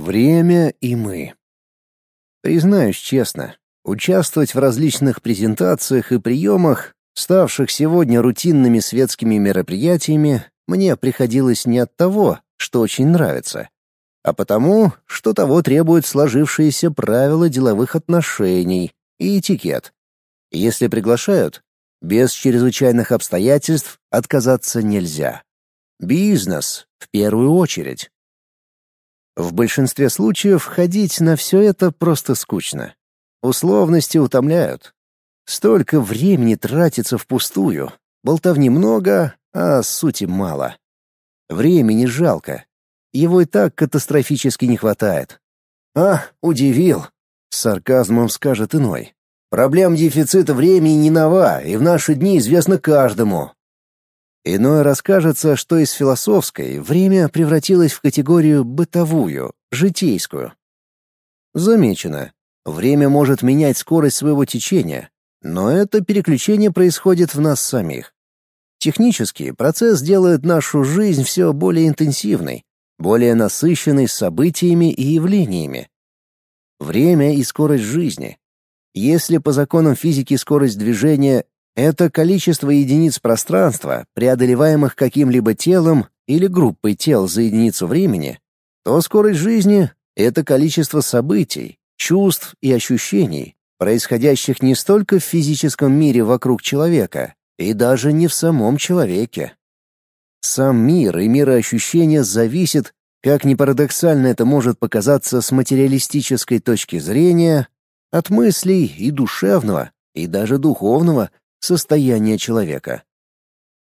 Время и мы. Признаюсь честно, участвовать в различных презентациях и приемах, ставших сегодня рутинными светскими мероприятиями, мне приходилось не от того, что очень нравится, а потому, что того требуют сложившиеся правила деловых отношений и этикет. Если приглашают, без чрезвычайных обстоятельств отказаться нельзя. Бизнес в первую очередь. В большинстве случаев ходить на все это просто скучно. Условности утомляют. Столько времени тратится впустую. Болтовни много, а сути мало. Времени жалко. Его и так катастрофически не хватает. «А, удивил!» — с сарказмом скажет иной. Проблем дефицита времени не нова, и в наши дни известно каждому. Иной расскажется, что из философской время превратилось в категорию бытовую, житейскую. Замечено, время может менять скорость своего течения, но это переключение происходит в нас самих. Технически процесс делает нашу жизнь все более интенсивной, более насыщенной событиями и явлениями. Время и скорость жизни если по законам физики скорость движения — это количество единиц пространства, преодолеваемых каким-либо телом или группой тел за единицу времени, то скорость жизни — это количество событий, чувств и ощущений, происходящих не столько в физическом мире вокруг человека, и даже не в самом человеке. Сам мир и мироощущение зависят, как ни парадоксально это может показаться с материалистической точки зрения, от мыслей и душевного, и даже духовного состояния человека.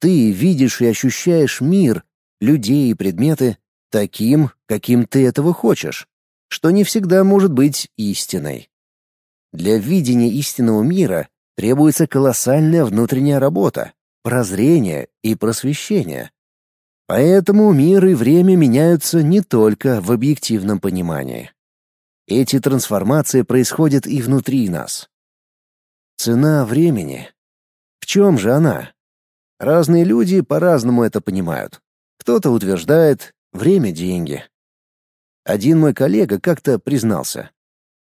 Ты видишь и ощущаешь мир, людей и предметы таким, каким ты этого хочешь, что не всегда может быть истиной. Для видения истинного мира требуется колоссальная внутренняя работа, прозрение и просвещение. Поэтому мир и время меняются не только в объективном понимании. Эти трансформации происходят и внутри нас. Цена времени. Чем же она? Разные люди по-разному это понимают. Кто-то утверждает «время — деньги». Один мой коллега как-то признался.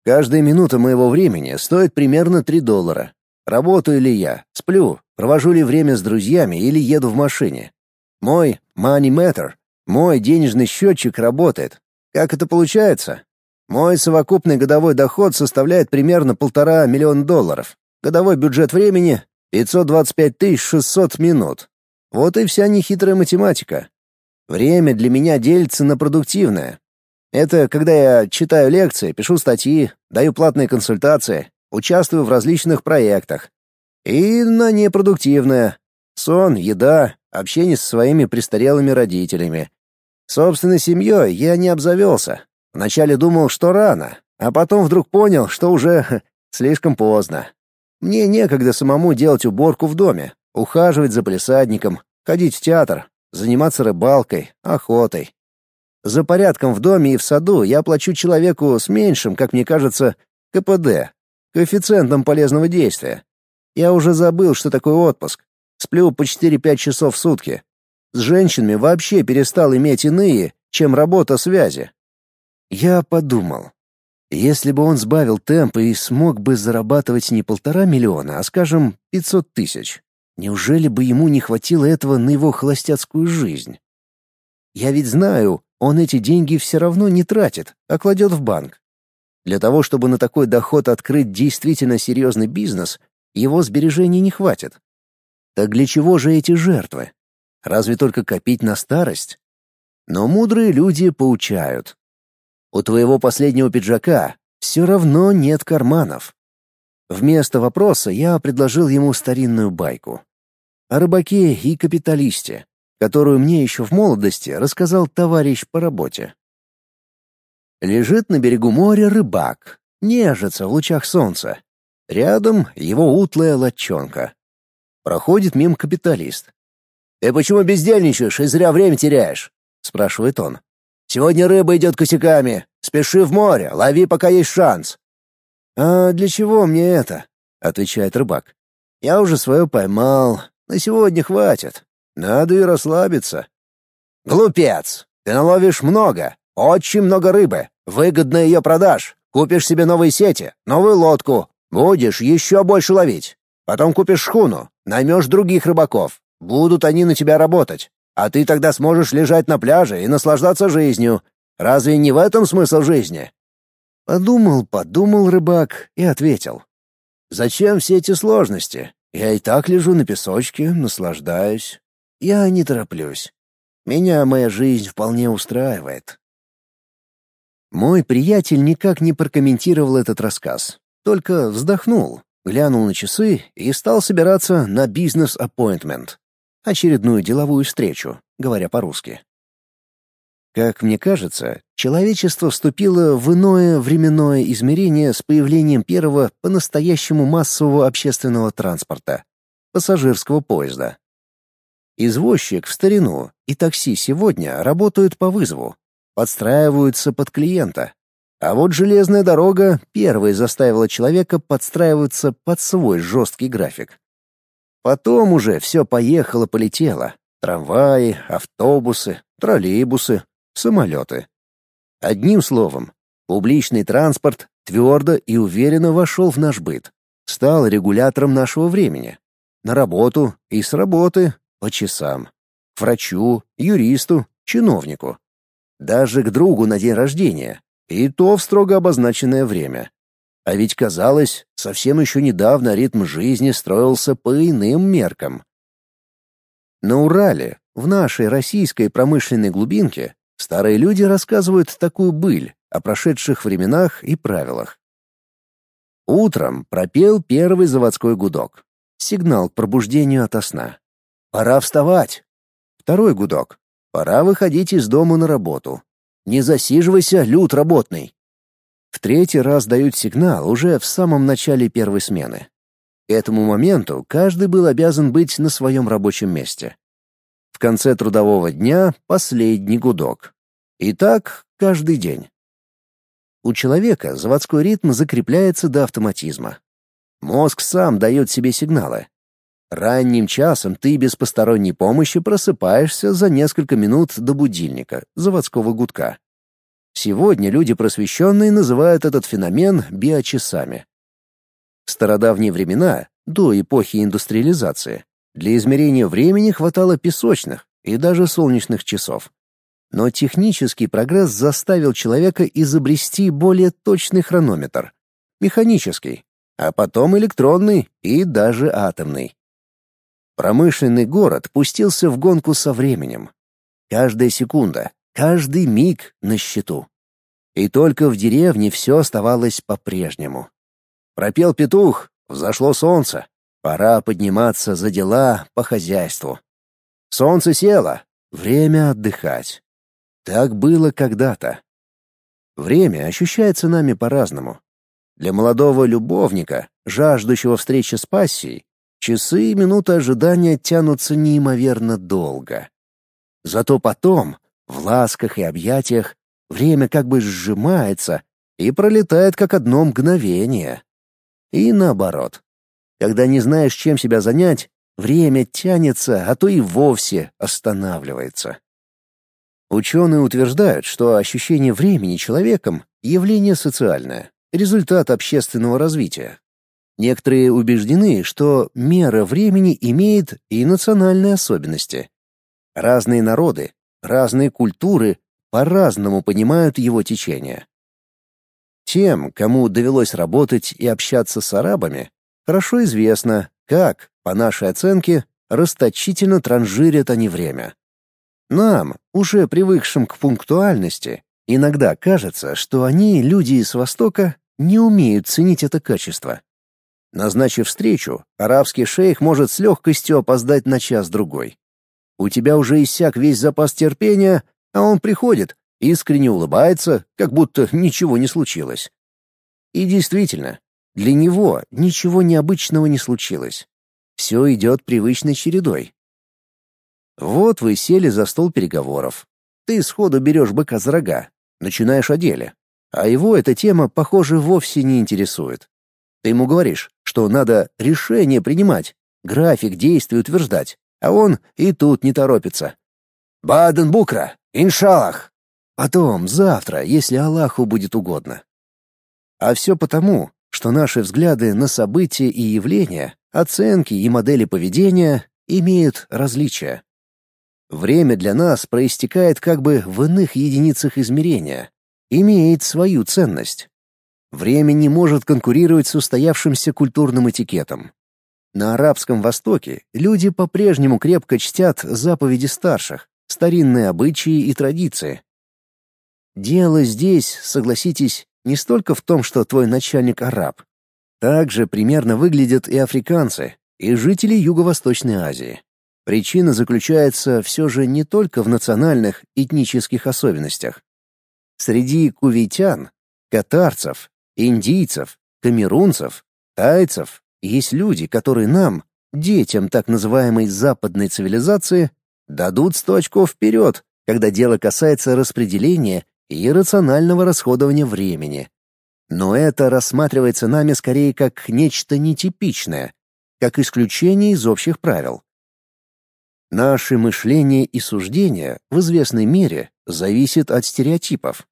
«Каждая минута моего времени стоит примерно 3 доллара. Работаю ли я, сплю, провожу ли время с друзьями или еду в машине. Мой money matter, мой денежный счетчик работает. Как это получается? Мой совокупный годовой доход составляет примерно полтора миллиона долларов. Годовой бюджет времени — 525 600 минут. Вот и вся нехитрая математика. Время для меня делится на продуктивное. Это когда я читаю лекции, пишу статьи, даю платные консультации, участвую в различных проектах. И на непродуктивное. Сон, еда, общение со своими престарелыми родителями. Собственной семьей я не обзавелся, Вначале думал, что рано, а потом вдруг понял, что уже слишком поздно. Мне некогда самому делать уборку в доме, ухаживать за полисадником, ходить в театр, заниматься рыбалкой, охотой. За порядком в доме и в саду я плачу человеку с меньшим, как мне кажется, КПД, коэффициентом полезного действия. Я уже забыл, что такое отпуск. Сплю по 4-5 часов в сутки. С женщинами вообще перестал иметь иные, чем работа связи. Я подумал, если бы он сбавил темп и смог бы зарабатывать не полтора миллиона, а, скажем, пятьсот тысяч, неужели бы ему не хватило этого на его холостяцкую жизнь? Я ведь знаю, он эти деньги все равно не тратит, а кладет в банк. Для того, чтобы на такой доход открыть действительно серьезный бизнес, его сбережений не хватит. Так для чего же эти жертвы? Разве только копить на старость? Но мудрые люди поучают. У твоего последнего пиджака все равно нет карманов. Вместо вопроса я предложил ему старинную байку. О рыбаке и капиталисте, которую мне еще в молодости рассказал товарищ по работе. Лежит на берегу моря рыбак, нежится в лучах солнца. Рядом его утлая лодчонка. Проходит мимо капиталист. «Ты почему бездельничаешь и зря время теряешь?» — спрашивает он. Сегодня рыба идет косяками. Спеши в море, лови, пока есть шанс». «А для чего мне это?» — отвечает рыбак. «Я уже свое поймал. На сегодня хватит. Надо и расслабиться». «Глупец! Ты наловишь много, очень много рыбы. Выгодно ее продашь. Купишь себе новые сети, новую лодку. Будешь еще больше ловить. Потом купишь шхуну, наймешь других рыбаков. Будут они на тебя работать. А ты тогда сможешь лежать на пляже и наслаждаться жизнью. Разве не в этом смысл жизни?» Подумал, подумал рыбак и ответил. «Зачем все эти сложности? Я и так лежу на песочке, наслаждаюсь. Я не тороплюсь. Меня моя жизнь вполне устраивает. Мой приятель никак не прокомментировал этот рассказ, только вздохнул, глянул на часы и стал собираться на бизнес-аппоинтмент, очередную деловую встречу, говоря по-русски. Как мне кажется, человечество вступило в иное временное измерение с появлением первого по-настоящему массового общественного транспорта — пассажирского поезда. Извозчик в старину и такси сегодня работают по вызову, подстраиваются под клиента. А вот железная дорога первой заставила человека подстраиваться под свой жесткий график. Потом уже все поехало-полетело. Трамваи, автобусы, троллейбусы, самолеты. Одним словом, публичный транспорт твердо и уверенно вошел в наш быт, стал регулятором нашего времени. На работу и с работы по часам. К врачу, юристу, чиновнику. Даже к другу на день рождения. И то в строго обозначенное время. А ведь казалось, совсем еще недавно ритм жизни строился по иным меркам. На Урале, в нашей российской промышленной глубинке, Старые люди рассказывают такую быль о прошедших временах и правилах. Утром пропел первый заводской гудок. Сигнал к пробуждению ото сна. Пора вставать. Второй гудок. Пора выходить из дома на работу. Не засиживайся, люд работный. В третий раз дают сигнал уже в самом начале первой смены. К этому моменту каждый был обязан быть на своем рабочем месте. В конце трудового дня последний гудок. И так каждый день. У человека заводской ритм закрепляется до автоматизма. Мозг сам дает себе сигналы. Ранним часом ты без посторонней помощи просыпаешься за несколько минут до будильника, заводского гудка. Сегодня люди просвещенные называют этот феномен биочасами. В стародавние времена, до эпохи индустриализации, для измерения времени хватало песочных и даже солнечных часов. Но технический прогресс заставил человека изобрести более точный хронометр — механический, а потом электронный и даже атомный. Промышленный город пустился в гонку со временем. Каждая секунда, каждый миг на счету. И только в деревне все оставалось по-прежнему. Пропел петух, взошло солнце, Пора подниматься за дела по хозяйству. Солнце село, время отдыхать. Так было когда-то. Время ощущается нами по-разному. Для молодого любовника, жаждущего встречи с пассией, часы и минуты ожидания тянутся неимоверно долго. Зато потом, в ласках и объятиях, время как бы сжимается и пролетает как одно мгновение. И наоборот. Когда не знаешь, чем себя занять, время тянется, а то и вовсе останавливается. Ученые утверждают, что ощущение времени человеком — явление социальное, результат общественного развития. Некоторые убеждены, что мера времени имеет и национальные особенности. Разные народы, разные культуры по-разному понимают его течение. Тем, кому довелось работать и общаться с арабами, Хорошо известно, как, по нашей оценке, расточительно транжирят они время. Нам, уже привыкшим к пунктуальности, иногда кажется, что они, люди из Востока, не умеют ценить это качество. Назначив встречу, арабский шейх может с легкостью опоздать на час-другой. У тебя уже иссяк весь запас терпения, а он приходит, искренне улыбается, как будто ничего не случилось. И действительно, для него ничего необычного не случилось. Все идет привычной чередой. Вот вы сели за стол переговоров. Ты сходу берешь быка за рога, начинаешь о деле. А его эта тема, похоже, вовсе не интересует. Ты ему говоришь, что надо решение принимать, график действий утверждать, а он и тут не торопится. «Баден-Букра! Иншаллах!» Потом, завтра, если Аллаху будет угодно. А все потому, что наши взгляды на события и явления, оценки и модели поведения имеют различия. Время для нас проистекает как бы в иных единицах измерения, имеет свою ценность. Время не может конкурировать с устоявшимся культурным этикетом. На Арабском Востоке люди по-прежнему крепко чтят заповеди старших, старинные обычаи и традиции. Дело здесь, согласитесь, не столько в том, что твой начальник араб. Также примерно выглядят и африканцы, и жители Юго-Восточной Азии. Причина заключается все же не только в национальных этнических особенностях. Среди кувейтян, катарцев, индийцев, камерунцев, тайцев есть люди, которые нам, детям так называемой западной цивилизации, дадут сто очков вперед, когда дело касается распределения и рационального расходования времени. Но это рассматривается нами скорее как нечто нетипичное, как исключение из общих правил. Наше мышление и суждение в известной мере зависит от стереотипов.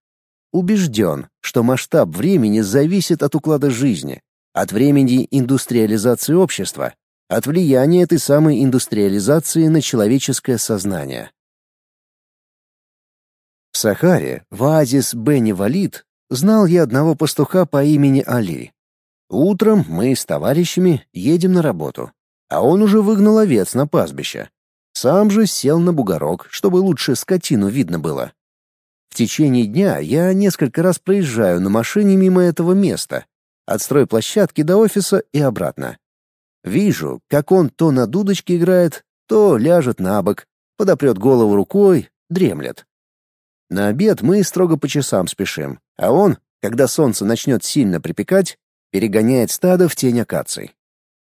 Убежден, что масштаб времени зависит от уклада жизни, от времени индустриализации общества, от влияния этой самой индустриализации на человеческое сознание. В Сахаре, в оазис Бени-Валид, знал я одного пастуха по имени Али. Утром мы с товарищами едем на работу, а он уже выгнал овец на пастбище. Сам же сел на бугорок, чтобы лучше скотину видно было. В течение дня я несколько раз проезжаю на машине мимо этого места, от стройплощадки до офиса и обратно. Вижу, как он то на дудочке играет, то ляжет на бок, подопрет голову рукой, дремлет. На обед мы строго по часам спешим, а он, когда солнце начнет сильно припекать, перегоняет стадо в тень акаций.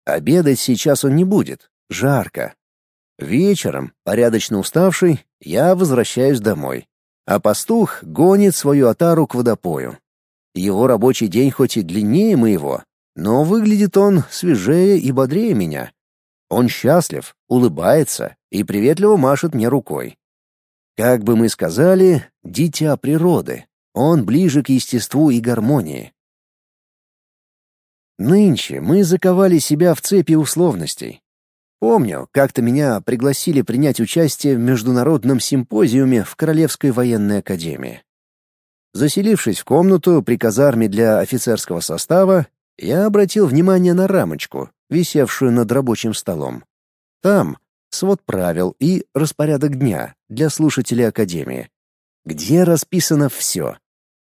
Обедать сейчас он не будет, жарко, Вечером, порядочно уставший, я возвращаюсь домой, а пастух гонит свою отару к водопою. Его рабочий день хоть и длиннее моего, но выглядит он свежее и бодрее меня. Он счастлив, улыбается и приветливо машет мне рукой. Как бы мы сказали, дитя природы. Он ближе к естеству и гармонии. Нынче мы заковали себя в цепи условностей, Помню, как-то меня пригласили принять участие в международном симпозиуме в Королевской военной академии. Заселившись в комнату при казарме для офицерского состава, я обратил внимание на рамочку, висевшую над рабочим столом. Там свод правил и распорядок дня для слушателей академии, где расписано все.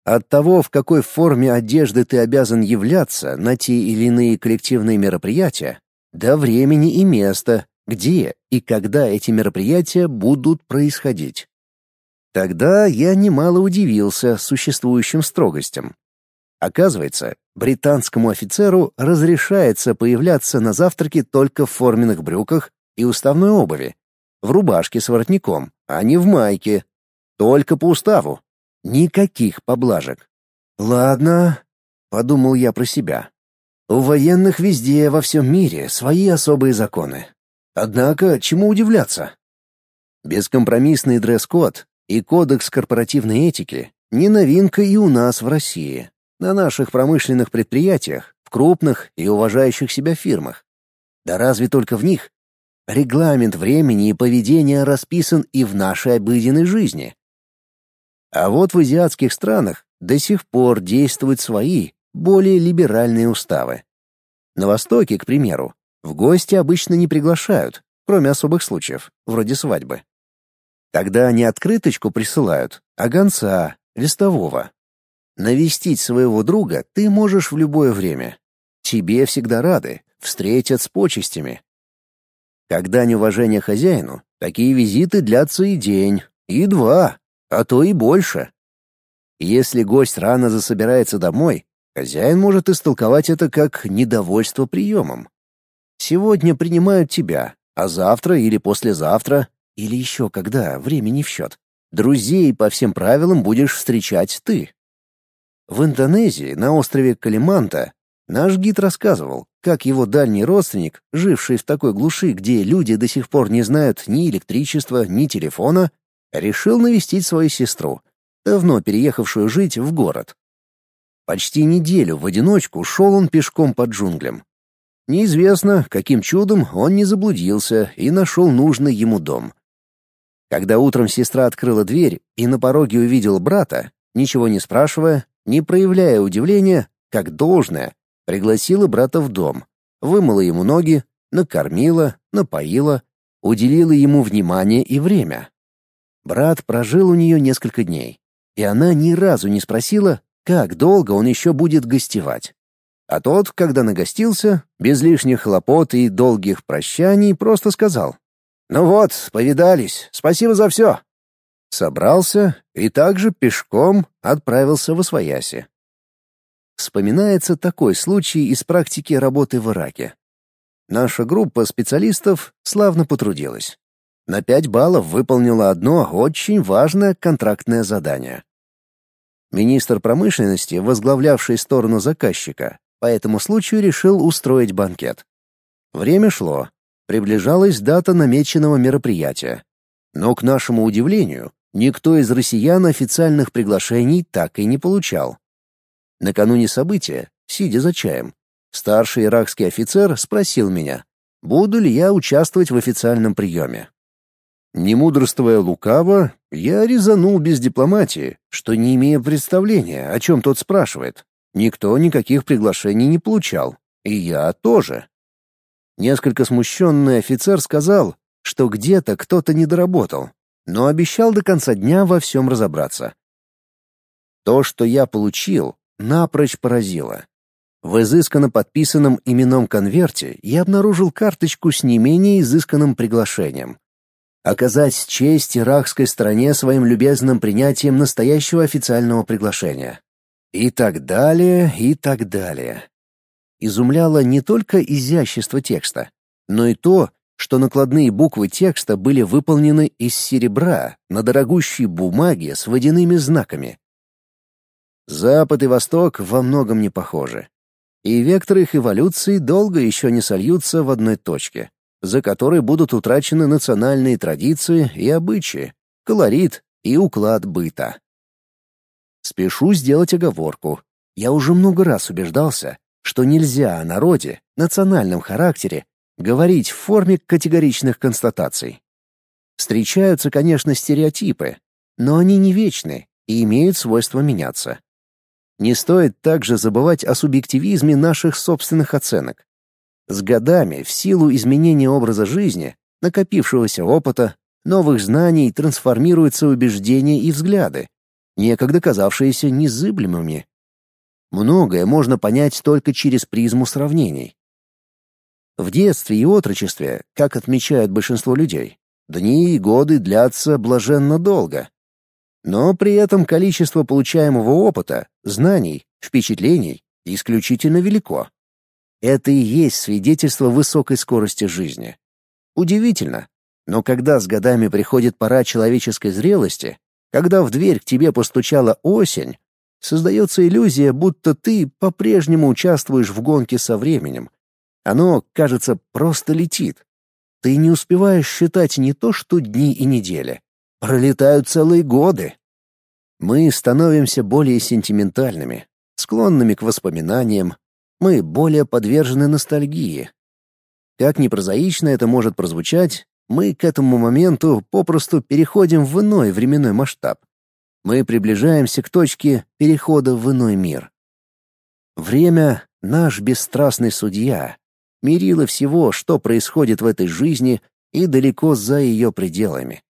От того, в какой форме одежды ты обязан являться на те или иные коллективные мероприятия, до времени и места, где и когда эти мероприятия будут происходить. Тогда я немало удивился существующим строгостям. Оказывается, британскому офицеру разрешается появляться на завтраке только в форменных брюках и уставной обуви, в рубашке с воротником, а не в майке. Только по уставу. Никаких поблажек. «Ладно», — подумал я про себя. У военных везде во всем мире свои особые законы. Однако, чему удивляться? Бескомпромиссный дресс-код и кодекс корпоративной этики не новинка и у нас в России, на наших промышленных предприятиях, в крупных и уважающих себя фирмах. Да разве только в них? Регламент времени и поведения расписан и в нашей обыденной жизни. А вот в азиатских странах до сих пор действуют свои, более либеральные уставы. На Востоке, к примеру, в гости обычно не приглашают, кроме особых случаев, вроде свадьбы. Тогда не открыточку присылают, а гонца, листового. Навестить своего друга ты можешь в любое время. Тебе всегда рады, встретят с почестями. Когда неуважение хозяину, такие визиты длятся и день, и два, а то и больше. Если гость рано засобирается домой, Хозяин может истолковать это как недовольство приемом. Сегодня принимают тебя, а завтра или послезавтра, или еще когда, времени в счет, друзей по всем правилам будешь встречать ты. В Индонезии, на острове Калиманта, наш гид рассказывал, как его дальний родственник, живший в такой глуши, где люди до сих пор не знают ни электричества, ни телефона, решил навестить свою сестру, давно переехавшую жить в город. Почти неделю в одиночку шел он пешком по джунглям. Неизвестно, каким чудом он не заблудился и нашел нужный ему дом. Когда утром сестра открыла дверь и на пороге увидела брата, ничего не спрашивая, не проявляя удивления, как должное, пригласила брата в дом, вымыла ему ноги, накормила, напоила, уделила ему внимание и время. Брат прожил у нее несколько дней, и она ни разу не спросила, как долго он еще будет гостевать. А тот, когда нагостился, без лишних хлопот и долгих прощаний, просто сказал «Ну вот, повидались, спасибо за все». Собрался и также пешком отправился в Освояси. Вспоминается такой случай из практики работы в Ираке. Наша группа специалистов славно потрудилась. На пять баллов выполнила одно очень важное контрактное задание. Министр промышленности, возглавлявший сторону заказчика, по этому случаю решил устроить банкет. Время шло. Приближалась дата намеченного мероприятия. Но, к нашему удивлению, никто из россиян официальных приглашений так и не получал. Накануне события, сидя за чаем, старший иракский офицер спросил меня, буду ли я участвовать в официальном приеме. Не мудрствуя лукаво, я резанул без дипломатии, что не имея представления, о чем тот спрашивает. Никто никаких приглашений не получал, и я тоже. Несколько смущенный офицер сказал, что где-то кто-то не доработал, но обещал до конца дня во всем разобраться. То, что я получил, напрочь поразило. В изысканно подписанном именном конверте я обнаружил карточку с не менее изысканным приглашением. Оказать честь иракской стране своим любезным принятием настоящего официального приглашения. И так далее, и так далее. Изумляло не только изящество текста, но и то, что накладные буквы текста были выполнены из серебра на дорогущей бумаге с водяными знаками. Запад и Восток во многом не похожи. И векторы их эволюции долго еще не сольются в одной точке, за которой будут утрачены национальные традиции и обычаи, колорит и уклад быта. Спешу сделать оговорку. Я уже много раз убеждался, что нельзя о народе, национальном характере, говорить в форме категоричных констатаций. Встречаются, конечно, стереотипы, но они не вечны и имеют свойство меняться. Не стоит также забывать о субъективизме наших собственных оценок. С годами, в силу изменения образа жизни, накопившегося опыта, новых знаний трансформируются убеждения и взгляды, некогда казавшиеся незыблемыми. Многое можно понять только через призму сравнений. В детстве и отрочестве, как отмечают большинство людей, дни и годы длятся блаженно долго. Но при этом количество получаемого опыта, знаний, впечатлений исключительно велико. Это и есть свидетельство высокой скорости жизни. Удивительно, но когда с годами приходит пора человеческой зрелости, когда в дверь к тебе постучала осень, создается иллюзия, будто ты по-прежнему участвуешь в гонке со временем. Оно, кажется, просто летит. Ты не успеваешь считать не то что дни и недели. Пролетают целые годы. Мы становимся более сентиментальными, склонными к воспоминаниям. Мы более подвержены ностальгии. Как ни прозаично это может прозвучать, мы к этому моменту попросту переходим в иной временной масштаб. Мы приближаемся к точке перехода в иной мир. Время — наш бесстрастный судья, мерило всего, что происходит в этой жизни и далеко за ее пределами.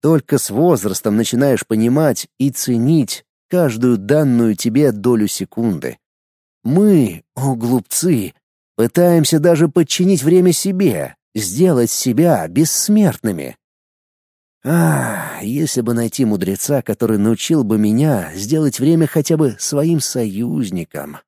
Только с возрастом начинаешь понимать и ценить каждую данную тебе долю секунды. Мы, о глупцы, пытаемся даже подчинить время себе, сделать себя бессмертными. А, если бы найти мудреца, который научил бы меня сделать время хотя бы своим союзником.